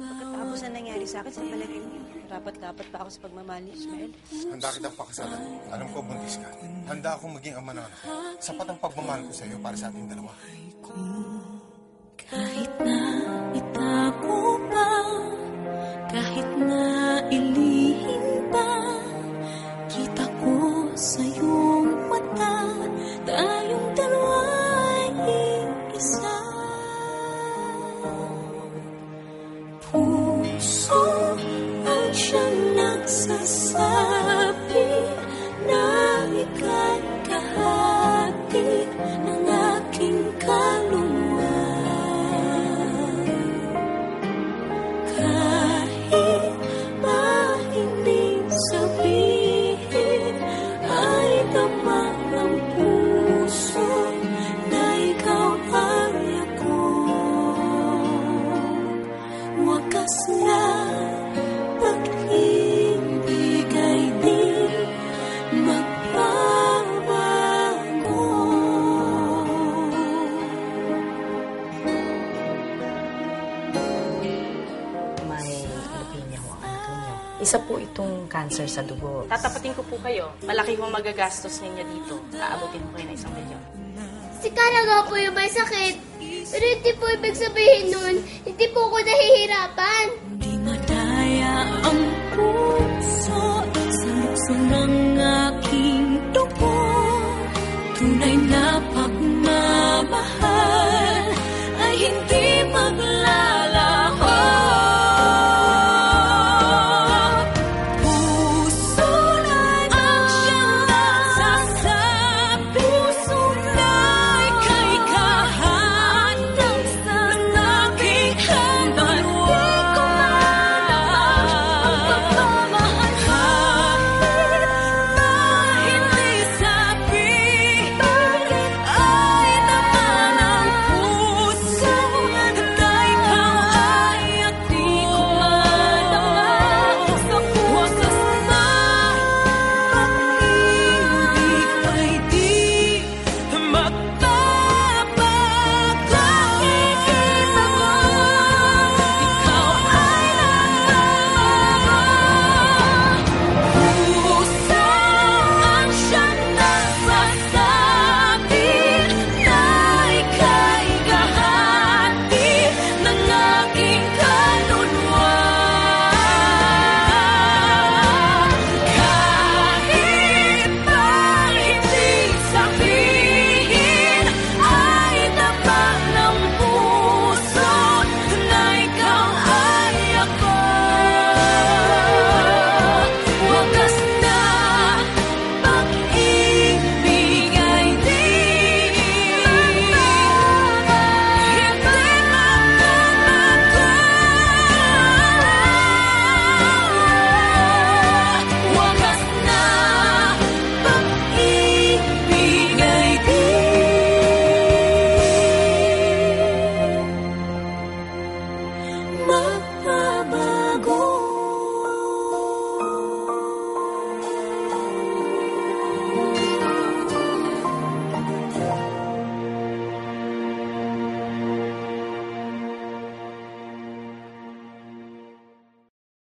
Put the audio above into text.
Pagkatapos na nangyari sa akin sa palagay niyo, rapat-dapat pa ako sa pagmamali, Ismael. Handa kitang pakasalan. Alam ko, buntis ka. Handa akong maging ama ng anak. Sapat ang pagmamahal ko sa iyo para sa ating dalawa. Kahit Wakas na pag-ibig ay di magbabago. May leukemia ho ang anak ninyo. Isa po itong cancer sa dugo. Tatapatin ko po kayo. Malaki hong magagastos ninyo dito. Aabutin ko kayo ng isang milyon. Si Kara nga po yung may sakit. Pero hindi po ibig sabihin nun, hindi po ako nahihirapan.